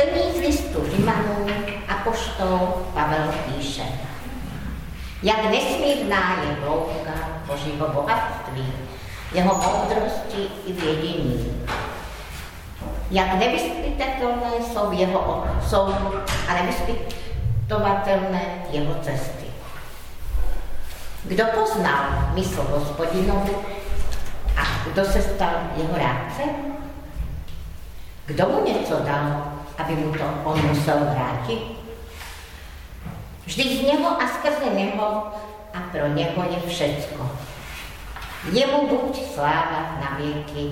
čtení z listu Římanů a poštol Pavel píše. Jak nesmírná je hloubka Božího bohatství, jeho moudrosti i vědění. Jak nevyspytatelné jsou jeho jsou a nevyspytovatelné jeho cesty. Kdo poznal mysl hospodinovu a kdo se stal jeho rádcem? Kdo mu něco dal, aby mu to on musel vrátit? Vždyť z něho a skrze něho a pro něho je všecko. Jemu buď sláva na věky.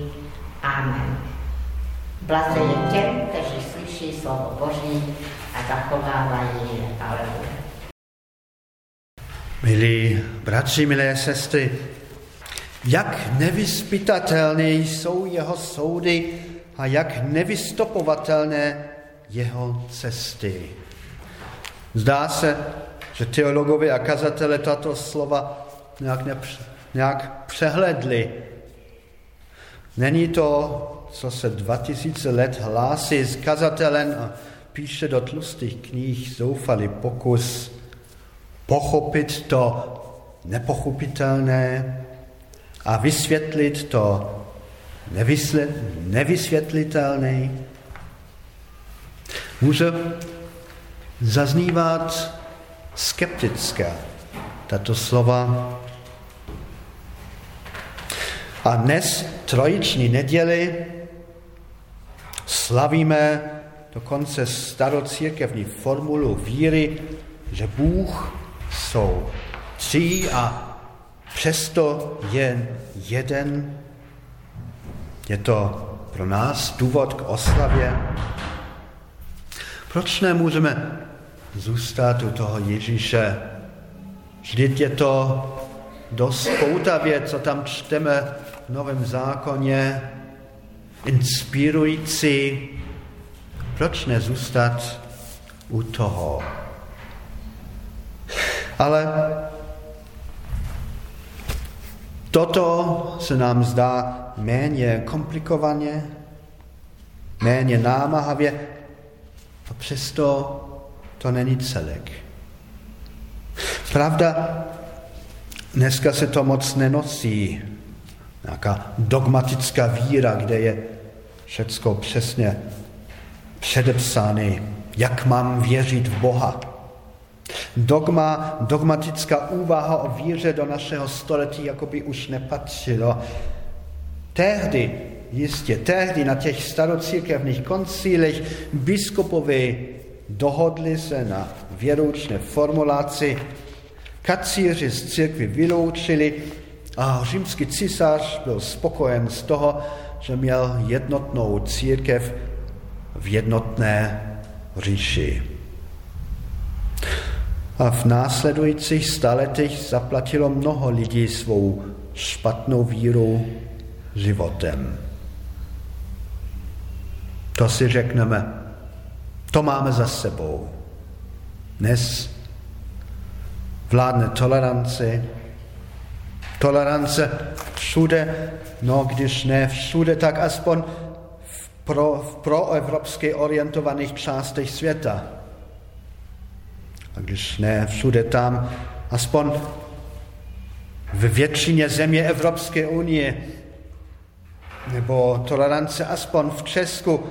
Amen. Blaze je těm, kteří slyší slovo Boží a zachovávají je. Aleluja. Milí bratři, milé sestry, jak nevyspytatelné jsou jeho soudy a jak nevystopovatelné jeho cesty. Zdá se, že teologové a kazatele tato slova nějak, nepř, nějak přehledli. Není to, co se 2000 let hlásí z kazatelem a píše do tlustých knih zoufalý pokus pochopit to nepochopitelné a vysvětlit to nevysvětlitelné. Může zaznívat skeptická tato slova. A dnes, trojiční neděli, slavíme dokonce starocírkevní formulu víry, že Bůh jsou tři a přesto jen jeden. Je to pro nás důvod k oslavě. Proč nemůžeme zůstat u toho Ježíše? Vždyť je to dost poutavě, co tam čteme v Novém zákoně, inspirující. Proč nezůstat u toho? Ale toto se nám zdá méně komplikovaně, méně námahavě a přesto to není celek. Pravda, dneska se to moc nenosí. Nějaká dogmatická víra, kde je všecko přesně předepsány, jak mám věřit v Boha. Dogma, dogmatická úvaha o víře do našeho století jako by už nepatřilo. Tehdy, jistě, tehdy na těch starocírkevných koncílech biskupové dohodli se na věroučné formulaci, kacíři z církvy vyloučili a římský císař byl spokojen z toho, že měl jednotnou církev v jednotné říši a v následujících staletích zaplatilo mnoho lidí svou špatnou víru životem. To si řekneme, to máme za sebou. Dnes vládne tolerance, tolerance všude, no když ne všude, tak aspoň v, pro, v proevropsky orientovaných částech světa. A když ne všude tam, aspoň v většině země Evropské unie, nebo tolerance aspoň v Česku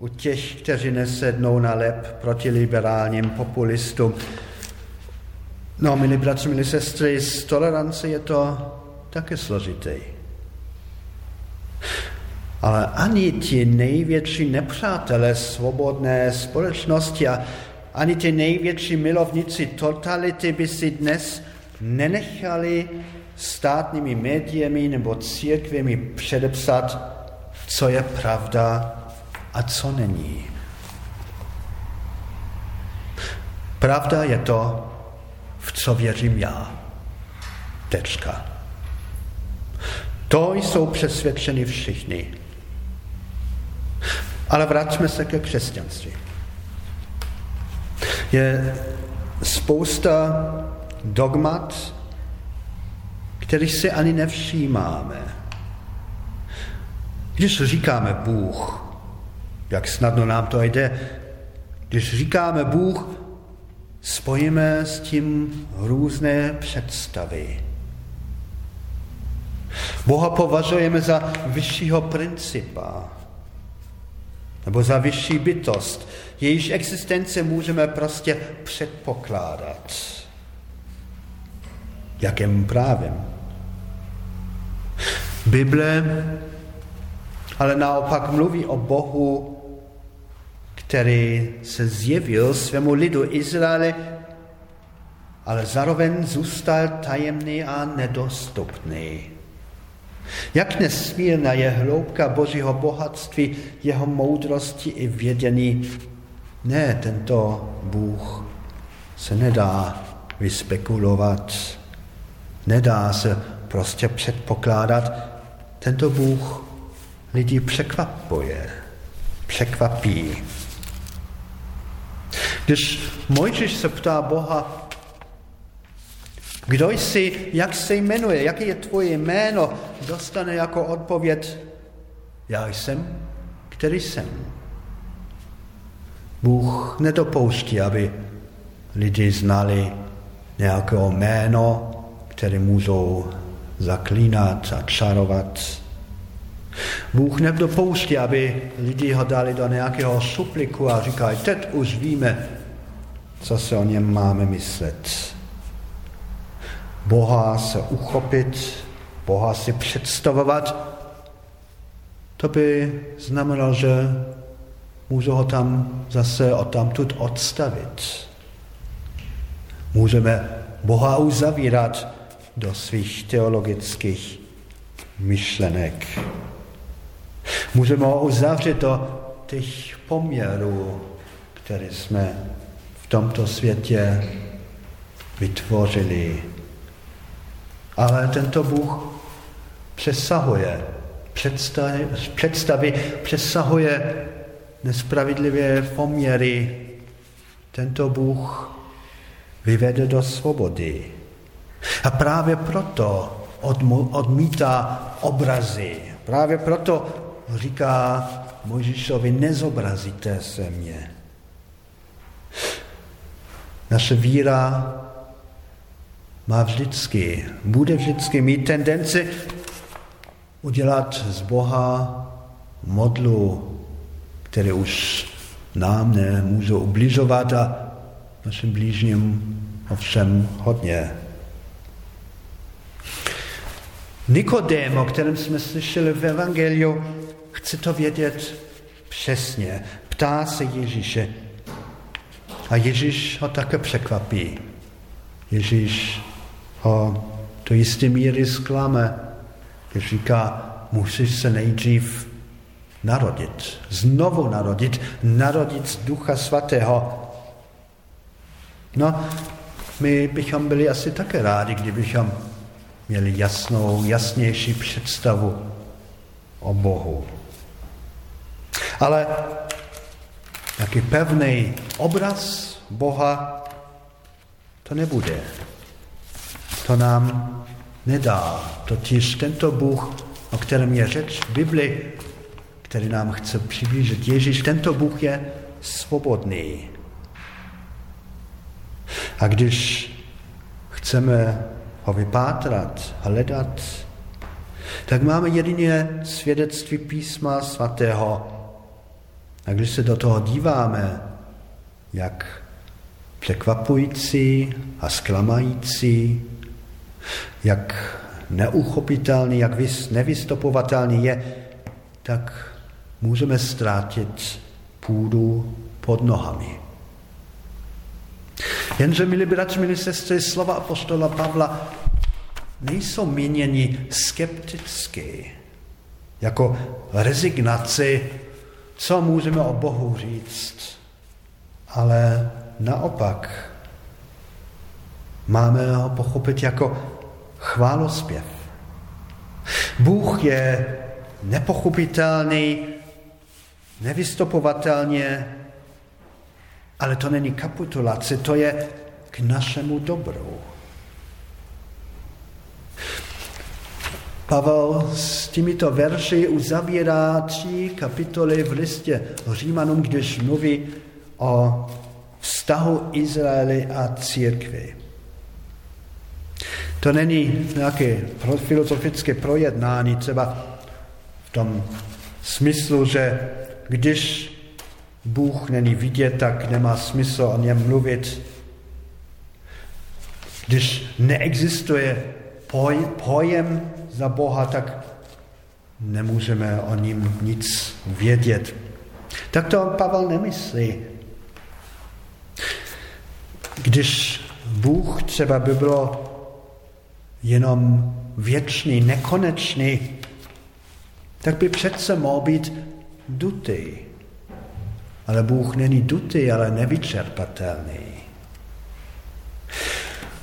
u těch, kteří nesednou na lep proti liberálním populistům. No, milí bratři, milí sestry, z tolerance je to také složité. Ale ani ti největší nepřátelé svobodné společnosti a ani ty největší milovníci totality by si dnes nenechali státními médiemi nebo církvěmi předepsat, co je pravda a co není. Pravda je to, v co věřím já. Tečka. To jsou přesvědčeni všichni. Ale vraťme se ke křesťanství je spousta dogmat, kterých si ani nevšímáme. Když říkáme Bůh, jak snadno nám to jde. Když říkáme Bůh, spojíme s tím různé představy. Boha považujeme za vyššího principa nebo za vyšší bytost. Jejíž existence můžeme prostě předpokládat. Jakým právem? Bible ale naopak mluví o Bohu, který se zjevil svému lidu Izraele, ale zároveň zůstal tajemný a nedostupný. Jak nesmírná je hloubka Božího bohatství, jeho moudrosti i vědění. Ne, tento Bůh se nedá vyspekulovat, nedá se prostě předpokládat. Tento Bůh lidi překvapuje, překvapí. Když Mojžíš se ptá Boha, kdo jsi, jak se jmenuje, jaké je tvoje jméno, dostane jako odpověď, já jsem, který jsem. Bůh nedopouští, aby lidi znali nějaké jméno, které můžou zaklínat a čarovat. Bůh nedopouští, aby lidi ho dali do nějakého supliku a říkají, teď už víme, co se o něm máme myslet. Boha se uchopit, Boha si představovat, to by znamenalo, že můžu ho tam zase odtamtud odstavit. Můžeme Boha uzavírat do svých teologických myšlenek. Můžeme ho uzavřít do těch poměrů, které jsme tomto světě vytvořili. Ale tento Bůh přesahuje představy, přesahuje nespravedlivé poměry. Tento Bůh vyvede do svobody. A právě proto odmítá obrazy. Právě proto říká Mojžišovi, nezobrazíte se mě. Naše víra má vždycky, bude vždycky mít tendenci udělat z Boha modlu, který už nám nemůže ubližovat a našim blížním ovšem hodně. Nikodém, o kterém jsme slyšeli v Evangeliu, chce to vědět přesně. Ptá se Ježíše. A Ježíš ho také překvapí. Ježíš ho do jisté míry zklame, když říká, musíš se nejdřív narodit, znovu narodit, narodit z Ducha Svatého. No, my bychom byli asi také rádi, kdybychom měli jasnou, jasnější představu o Bohu. Ale jaký pevný obraz Boha to nebude. To nám nedá. Totiž tento Bůh, o kterém je řeč v Bibli, který nám chce přiblížit Ježíš, tento Bůh je svobodný. A když chceme ho vypátrat, hledat, tak máme jedině svědectví písma svatého. A když se do toho díváme, jak překvapující a zklamající, jak neuchopitelný, jak nevystopovatelný je, tak můžeme ztrátit půdu pod nohami. Jenže, milí bratři, milí sestry, slova apostola Pavla nejsou měněni skepticky, jako rezignaci, co můžeme o Bohu říct, ale naopak máme ho pochopit jako chválospěv. Bůh je nepochopitelný, nevystopovatelně, ale to není kapitulace, to je k našemu dobru. Pavel s těmito verši uzavírá tři kapitoly v listě Římanům, když mluví o vztahu Izraeli a církvy. To není nějaké filozofické projednání, třeba v tom smyslu, že když Bůh není vidět, tak nemá smysl o něm mluvit. Když neexistuje poj, pojem za Boha, tak nemůžeme o ním nic vědět. Tak to Pavel nemyslí. Když Bůh třeba by bylo jenom věčný, nekonečný, tak by přece mohl být dutý. Ale Bůh není dutý, ale nevyčerpatelný.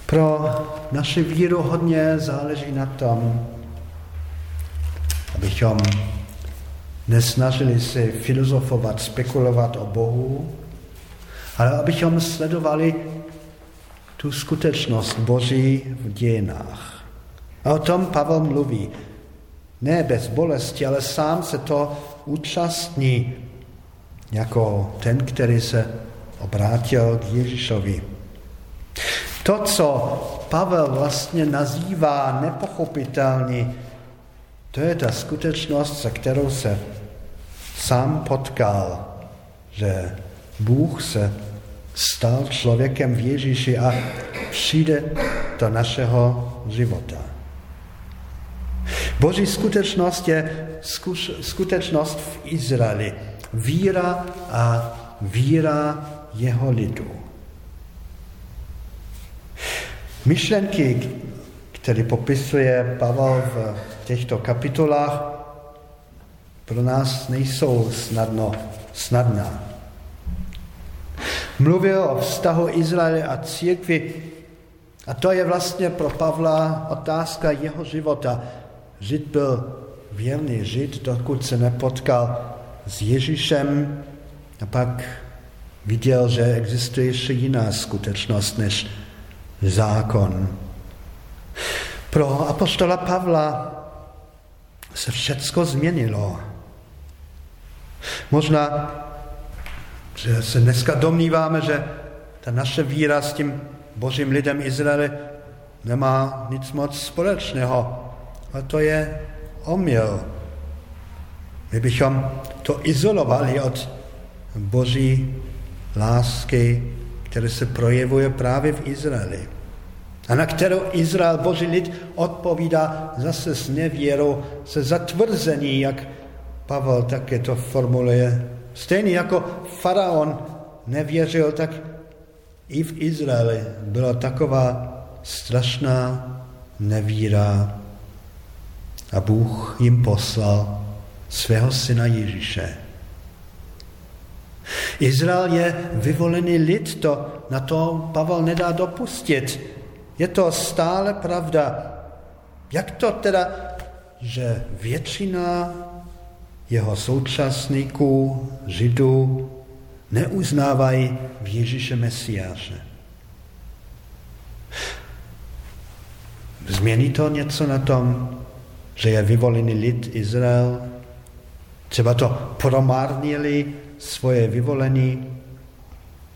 Pro naši víru hodně záleží na tom, abychom nesnažili se filozofovat, spekulovat o Bohu, ale abychom sledovali tu skutečnost Boží v dějinách. A o tom Pavel mluví. Ne bez bolesti, ale sám se to účastní jako ten, který se obrátil k Ježíšovi. To, co Pavel vlastně nazývá nepochopitelný, to je ta skutečnost, se kterou se sám potkal, že Bůh se stal člověkem v Ježíši a přijde do našeho života. Boží skutečnost je skutečnost v Izraeli. Víra a víra jeho lidu. Myšlenky, které popisuje Pavel v těchto kapitolách, pro nás nejsou snadno, snadná. Mluvil o vztahu Izraele a církvi a to je vlastně pro Pavla otázka jeho života. Žid byl věrný žid, dokud se nepotkal s Ježíšem a pak viděl, že existuje ještě jiná skutečnost než zákon. Pro apostola Pavla se všecko změnilo. Možná, že se dneska domníváme, že ta naše víra s tím božím lidem Izraele nemá nic moc společného. A to je omyl. My bychom to izolovali od boží lásky, které se projevuje právě v Izraeli. A na kterou Izrael, boží lid, odpovídá zase s nevěrou, se zatvrzení, jak Pavel také to formuluje. Stejně jako faraon nevěřil, tak i v Izraeli byla taková strašná nevíra. A Bůh jim poslal svého syna Ježíše. Izrael je vyvolený lid, to na to Pavel nedá dopustit. Je to stále pravda. Jak to teda, že většina jeho současníků, židů, neuznávají v Ježíše Mesiáše? Změní to něco na tom, že je vyvolený lid Izrael? Třeba to promárnili svoje vyvolení?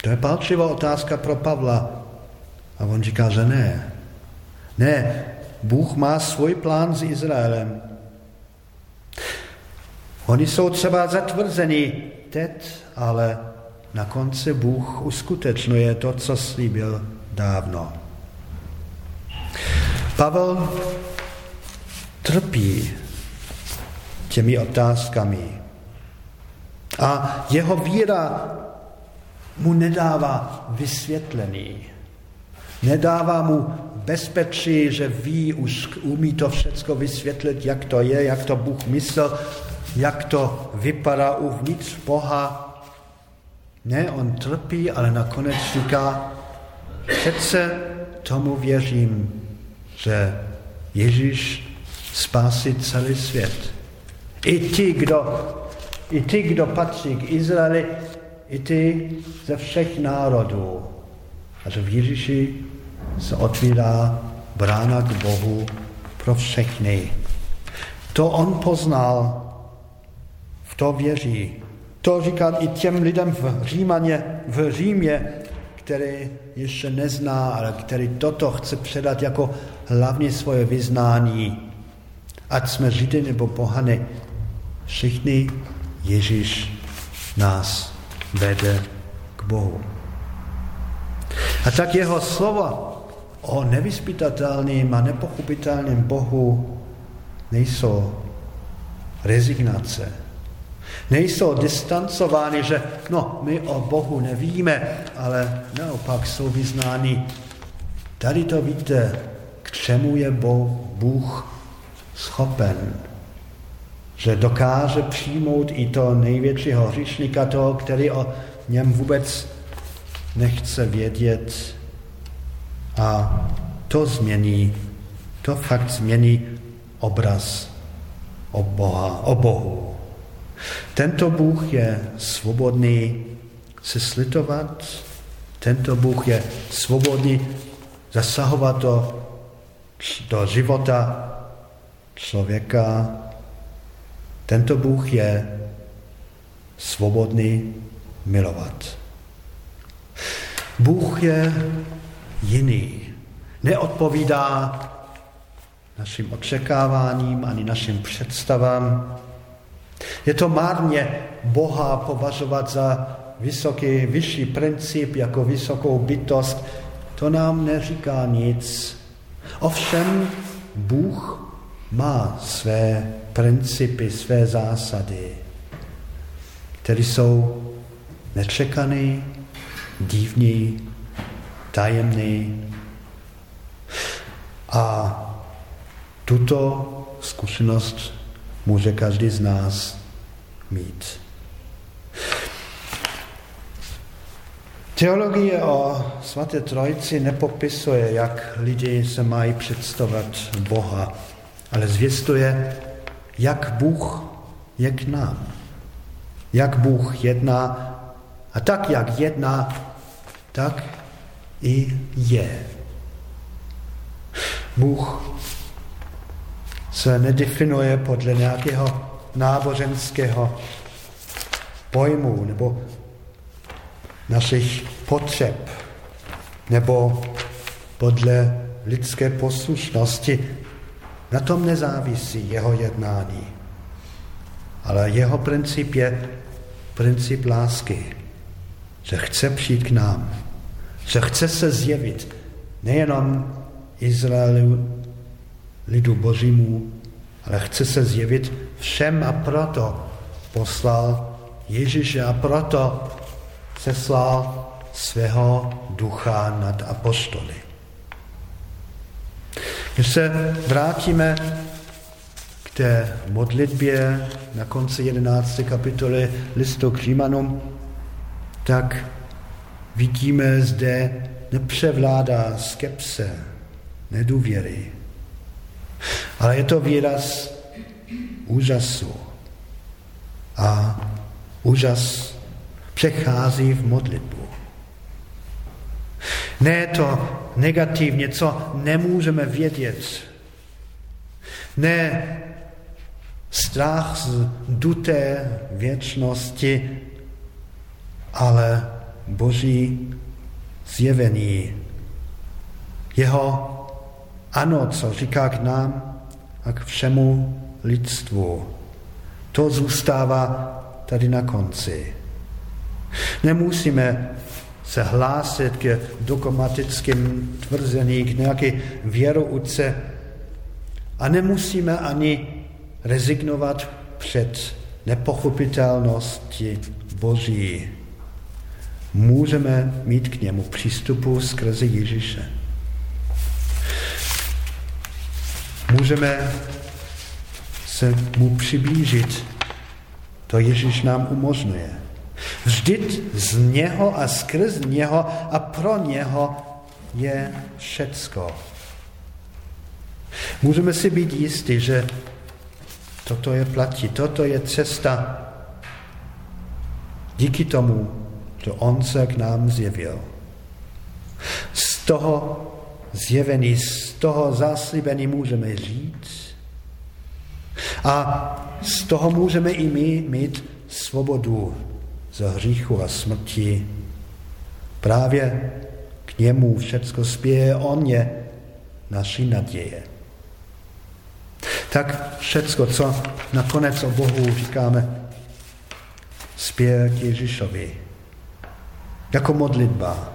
To je palčivá otázka pro Pavla. A on říká, že ne. Ne, Bůh má svůj plán s Izraelem. Oni jsou třeba zatvrzení teď, ale na konci Bůh uskutečňuje to, co slíbil dávno. Pavel trpí těmi otázkami. A jeho víra mu nedává vysvětlení. Nedává mu bezpečí, že ví, už umí to všechno vysvětlit, jak to je, jak to Bůh myslel, jak to vypadá uvnitř Boha. Ne, on trpí, ale nakonec říká, přece tomu věřím, že Ježíš spásí celý svět. I ti, kdo, i ti, kdo patří k Izraeli, i ty ze všech národů. A že v Ježíši se otvírá brána k Bohu pro všechny. To on poznal, v to věří. To říká i těm lidem v, Římaně, v Římě, který ještě nezná, ale který toto chce předat jako hlavní svoje vyznání. Ať jsme Židy nebo pohany, všichni Ježíš nás vede k Bohu. A tak jeho slova o nevyspytatelném a nepochopitelném Bohu nejsou rezignace. Nejsou distancovány, že no, my o Bohu nevíme, ale naopak jsou vyznány. Tady to víte, k čemu je Bůh schopen. Že dokáže přijmout i to největšího hřišníka, toho, který o něm vůbec nechce vědět. A to změní, to fakt změní obraz o, Boha, o Bohu. Tento Bůh je svobodný se slitovat, tento Bůh je svobodný zasahovat do, do života člověka. Tento Bůh je svobodný milovat. Bůh je jiný. Neodpovídá našim očekáváním ani našim představám. Je to márně Boha považovat za vysoký, vyšší princip, jako vysokou bytost. To nám neříká nic. Ovšem Bůh má své principy, své zásady, které jsou nečekané, divní, tajemný. A tuto zkušenost může každý z nás mít. Teologie o svaté trojici nepopisuje, jak lidi se mají představovat Boha, ale zvěstuje, jak Bůh je k nám. Jak Bůh jedná a tak, jak jedná, tak i je. Bůh se nedefinuje podle nějakého náboženského pojmu nebo našich potřeb nebo podle lidské poslušnosti. Na tom nezávisí jeho jednání. Ale jeho princip je princip lásky, že chce přijít k nám, že chce se zjevit nejenom Izraelu, lidu božímu, ale chce se zjevit všem a proto poslal Ježíše a proto seslal svého ducha nad apostoly. Když se vrátíme k té modlitbě na konci 11. kapitoly listu k Římanům, tak vidíme zde nepřevládá skepse, nedůvěry. Ale je to výraz úžasu. A úžas přechází v modlitbu. Ne to negativně, co nemůžeme vědět. Ne strach z duté věčnosti, ale boží zjevení. Jeho ano, co říká k nám a k všemu lidstvu. To zůstává tady na konci. Nemusíme se hlásit k dogmatickým tvrzení, k nějaké věrouce a nemusíme ani rezignovat před nepochopitelnosti Boží. Můžeme mít k němu přístupu skrze Ježíše. můžeme se mu přiblížit. To Ježíš nám umožňuje. Vždyť z něho a skrz něho a pro něho je všecko. Můžeme si být jistí, že toto je platí, toto je cesta díky tomu, že on se k nám zjevil. Z toho zjevení, z toho zaslíbení můžeme říct. A z toho můžeme i my mít svobodu z hříchu a smrti. Právě k němu všecko spěje, on je naší naděje. Tak všecko, co nakonec o Bohu říkáme, spěje k Ježíšovi. Jako modlitba.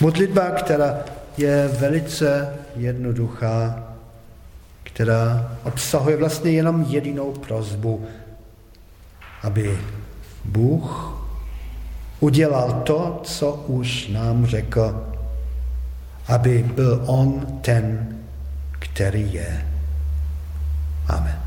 Modlitba, která je velice jednoduchá, která obsahuje vlastně jenom jedinou prozbu, aby Bůh udělal to, co už nám řekl, aby byl On ten, který je. Amen.